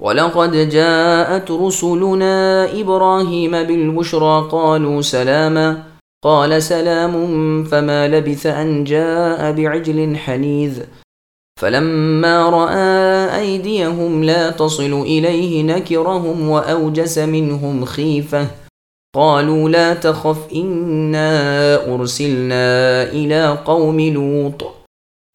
وَلَقَدْ جَاءَتْ رُسُلُنَا إِبْرَاهِيمَ بِالْبُشْرَى قَالُوا سَلَامًا قَالَ سَلَامٌ فَمَا لَبِثَ أَنْ جَاءَ بِعِجْلٍ حَنِيذٍ. فَلَمَّا رَأَى أَيْدِيَهُمْ لَا تَصِلُ إِلَيْهِ نَكِرَهُمْ وَأَوْجَسَ مِنْهُمْ خِيفَةً. قالوا لا تخف إنا أرسلنا إلى قوم لوط.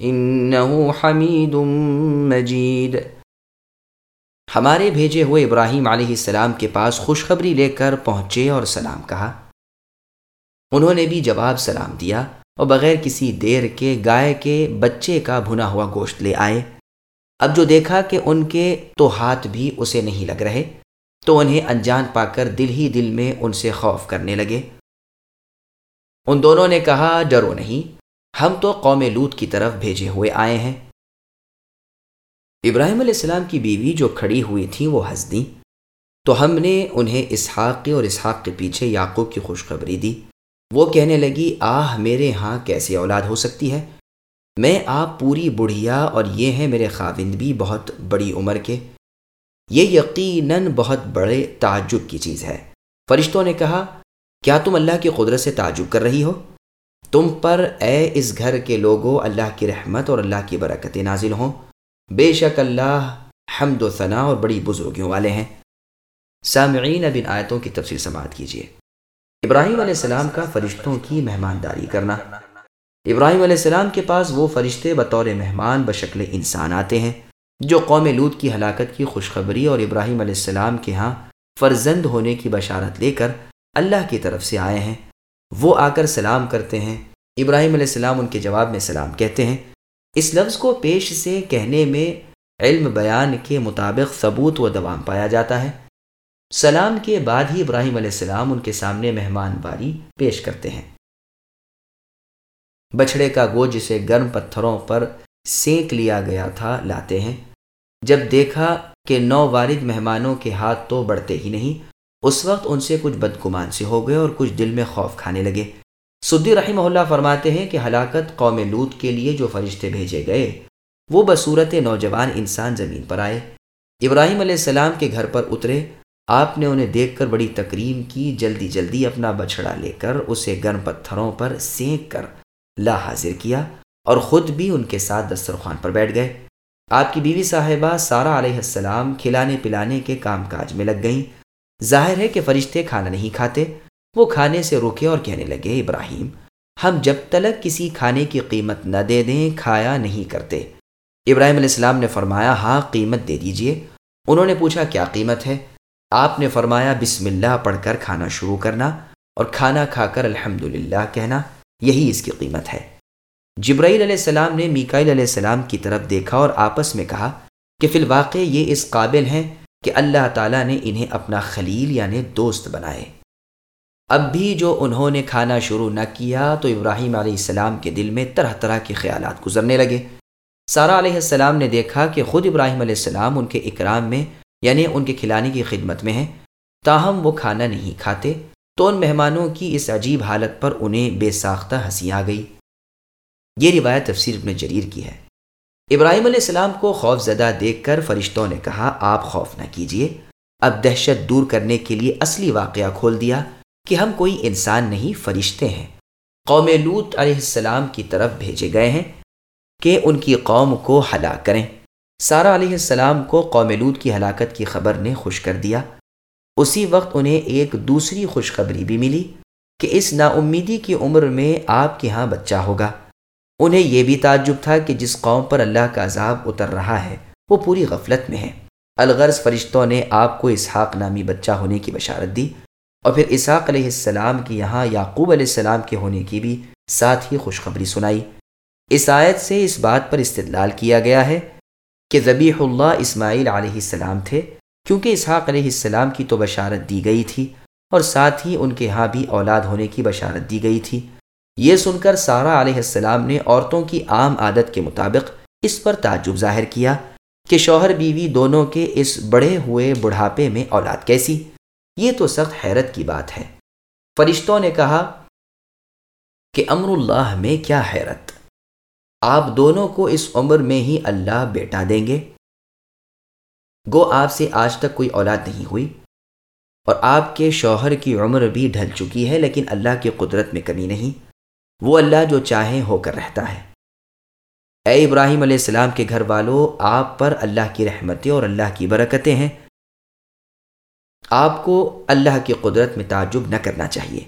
إنه حميد مجيد ہمارے بھیجے ہوئے ابراہیم علیہ السلام کے پاس خوشخبری لے کر پہنچے اور سلام کہا۔ انہوں نے بھی جواب سلام دیا اور بغیر کسی دیر کے گائے کے بچے کا بھنا ہوا گوشت لے آئے۔ اب جو دیکھا کہ ان کے تو ہاتھ بھی اسے نہیں لگ رہے، تو انہیں انجان پا کر دل ہی دل میں ان سے خوف کرنے لگے۔ ان دونوں نے کہا، ڈرو نہیں۔ ہم تو قوم لوت کی طرف بھیجے ہوئے آئے ہیں۔ ابراہیم علیہ السلام کی بیوی جو کھڑی ہوئی تھی وہ ہنس دیں تو ہم نے انہیں اسحاق کے اور اسحاق کے پیچھے یعقوب کی خوشخبری دی۔ وہ کہنے لگی، آہ، میرے ہاں کیسی اولاد ہو سکتی ہے؟ میں آپ پوری بڑھیا اور یہ ہیں میرے خاوند بھی بہت بڑی عمر کے۔ یہ یقیناً بہت بڑے تعجب کی چیز ہے۔ فرشتوں نے کہا، کیا تم اللہ کی قدرت سے تعجب کر رہی ہو؟ تم پر اے اس گھر کے لوگوں اللہ کی رحمت اور اللہ کی برکت نازل ہوں۔ بے شک اللہ حمد و ثناء اور بڑی بزرگیوں والے ہیں۔ سامعین، اب ان آیتوں کی تفصیل سماعت کیجیے۔ ابراہیم علیہ السلام کا فرشتوں کی مہمانداری کرنا۔ ابراہیم علیہ السلام کے پاس وہ فرشتے بطور مہمان بشکل انسان آتے ہیں جو قوم لوت کی ہلاکت کی خوشخبری اور ابراہیم علیہ السلام کے ہاں فرزند ہونے کی بشارت لے کر اللہ کی طرف سے آئے ہیں۔ وہ آ کر سلام کرتے ہیں۔ ابراہیم علیہ السلام ان کے جواب میں سلام کہتے ہیں۔ اس لفظ کو پیش سے کہنے میں علم بیان کے مطابق ثبوت و دوام پایا جاتا ہے۔ سلام کے بعد ہی ابراہیم علیہ السلام ان کے سامنے مہمان باری پیش کرتے ہیں۔ بچھڑے کا گوج جسے گرم پتھروں پر سینک لیا گیا تھا، لاتے ہیں۔ جب دیکھا کہ نو وارد مہمانوں کے ہاتھ تو بڑھتے ہی نہیں اس وقت ان سے کچھ بدگمان سے ہو گئے اور کچھ دل میں خوف کھانے لگے۔ سدی رحمہ اللہ فرماتے ہیں کہ ہلاکت قوم لوت کے لیے جو فرشتے بھیجے گئے، وہ بصورت نوجوان انسان زمین پر آئے۔ ابراہیم علیہ السلام کے گھر پر اترے۔ آپ نے انہیں دیکھ کر بڑی تکریم کی، جلدی جلدی اپنا بچھڑا لے کر اسے گرم پتھروں پر سینک کر لا حاضر کیا اور خود بھی ان کے ساتھ دسترخوان پر بیٹھ گئے۔ آپ کی بیوی صاحبہ سارا علیہ السلام کھلانے پلانے کے کام کاج میں لگ گئیں۔ ظاہر ہے کہ فرشتے کھانا نہیں کھاتے۔ وہ کھانے سے رکے اور کہنے لگے، ابراہیم، ہم جب تلک کسی کھانے کی قیمت نہ دے دیں، کھایا نہیں کرتے۔ ابراہیم علیہ السلام نے فرمایا ہاں قیمت دے دیجیے۔ انہوں نے پوچھا، کیا قیمت ہے؟ آپ نے فرمایا، بسم اللہ، پڑھ کر کھانا شروع کرنا اور کھانا کھا کر الحمد کہنا، یہی اس کی قیمت ہے۔ جبرائیل علیہ السلام نے میکائل علیہ السلام کی طرف دیکھا اور آپس میں کہا کہ فی الواقع یہ اس قابل ہیں کہ اللہ تعالیٰ نے انہیں اپنا خلیل یعنی دوست بنائے۔ اب بھی جو انہوں نے کھانا شروع نہ کیا تو ابراہیم علیہ السلام کے دل میں طرح طرح کے خیالات گزرنے لگے۔ سارا علیہ السلام نے دیکھا کہ خود ابراہیم علیہ السلام ان کے اکرام میں یعنی ان کے کھلانے کی خدمت میں ہیں۔ تاہم وہ کھانا نہیں کھاتے، تو ان مہمانوں کی اس عجیب حالت پر انہیں بے ساختہ ہنسی آ گئی۔ یہ روایت تفسیر ابن جریر کی ہے۔ ابراہیم علیہ السلام کو خوف زدہ دیکھ کر فرشتوں نے کہا، آپ خوف نہ کیجیے اب دہشت دور کرنے کے لیے اصلی واقعہ کھول دیا کہ ہم کوئی انسان نہیں، فرشتے ہیں۔ قوم لوت علیہ السلام کی طرف بھیجے گئے ہیں کہ ان کی قوم کو ہلاک کریں۔ سارا علیہ السلام کو قوم لوت کی ہلاکت کی خبر نے خوش کر دیا۔ اسی وقت انہیں ایک دوسری خوشخبری بھی ملی کہ اس نا امیدی کی عمر میں آپ کے ہاں بچہ ہوگا۔ انہیں یہ بھی تعجب تھا کہ جس قوم پر اللہ کا عذاب اتر رہا ہے، وہ پوری غفلت میں ہے الغرض فرشتوں نے آپ کو اسحاق نامی بچہ ہونے کی بشارت دی اور پھر اسحاق علیہ السلام کی یہاں یعقوب علیہ السلام کے ہونے کی بھی ساتھ ہی خوشخبری سنائی۔ اس آیت سے اس بات پر استدلال کیا گیا ہے کہ ذبیح اللہ اسماعیل علیہ السلام تھے، کیونکہ اسحاق علیہ السلام کی تو بشارت دی گئی تھی اور ساتھ ہی ان کے ہاں بھی اولاد ہونے کی بشارت دی گئی تھی۔ یہ سن کر سارا علیہ السلام نے عورتوں کی عام عادت کے مطابق اس پر تعجب ظاہر کیا کہ شوہر بیوی دونوں کے اس بڑے ہوئے بڑھاپے میں اولاد کیسی۔ یہ تو سخت حیرت کی بات ہے۔ فرشتوں نے کہا کہ امر اللہ میں کیا حیرت۔ آپ دونوں کو اس عمر میں ہی اللہ بیٹا دیں گے۔ گو آپ سے آج تک کوئی اولاد نہیں ہوئی۔ اور آپ کے شوہر کی عمر بھی ڈھل چکی ہے، لیکن اللہ کی قدرت میں کمی نہیں۔ وہ اللہ جو چاہے ہو کر رہتا ہے۔ اے ابراہیم علیہ السلام کے گھر والوں آپ پر اللہ کی رحمتیں اور اللہ کی برکتیں ہیں۔ آپ کو اللہ کی قدرت میں تعجب نہ کرنا چاہیے۔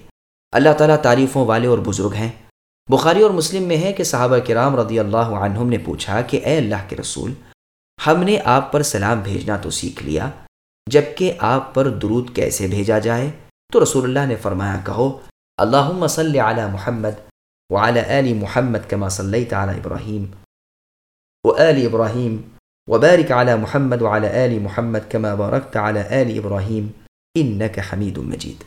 اللہ تعالیٰ تعریفوں والے اور بزرگ ہیں۔ بخاری اور مسلم میں ہے کہ صحابہ کرام رضی اللہ عنہم نے پوچھا کہ اے اللہ کے رسول، ہم نے آپ پر سلام بھیجنا تو سیکھ لیا، جبکہ آپ پر درود کیسے بھیجا جائے؟ تو رسول اللہ نے فرمایا، کہو اللہ صلی علی محمد وعلى آل محمد كما صليت على إبراهيم وآل إبراهيم وبارك على محمد وعلى آل محمد كما باركت على آل إبراهيم إنك حميد مجيد.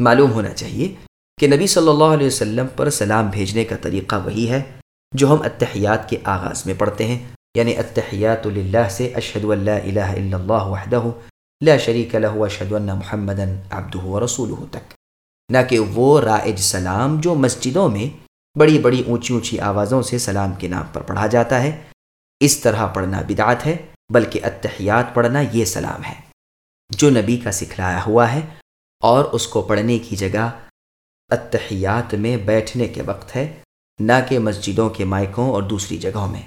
معلوم هنا چاہیے کہ نبی صلی اللہ علیہ وسلم پر سلام بھیجنے کا طریقہ وہی ہے جو ہم التحیات کے آغاز میں پڑھتے ہیں یعنی التحیات للہ سے اشہد ان لا الہ الا اللہ وحدہ لا شریک لہو اشہد ان محمدن عبدہ ورسولہ تک۔ نہ کہ وہ رائج سلام جو مسجدوں میں بڑی بڑی اونچی اونچی آوازوں سے سلام کے نام پر پڑھا جاتا ہے۔ اس طرح پڑھنا بدعت ہے، بلکہ اتحیات پڑھنا یہ سلام ہے۔ جو نبی کا سکھلایا ہوا ہے اور اس کو پڑھنے کی جگہ اتحیات میں بیٹھنے کے وقت ہے، نہ کہ مسجدوں کے مائکوں اور دوسری جگہوں میں۔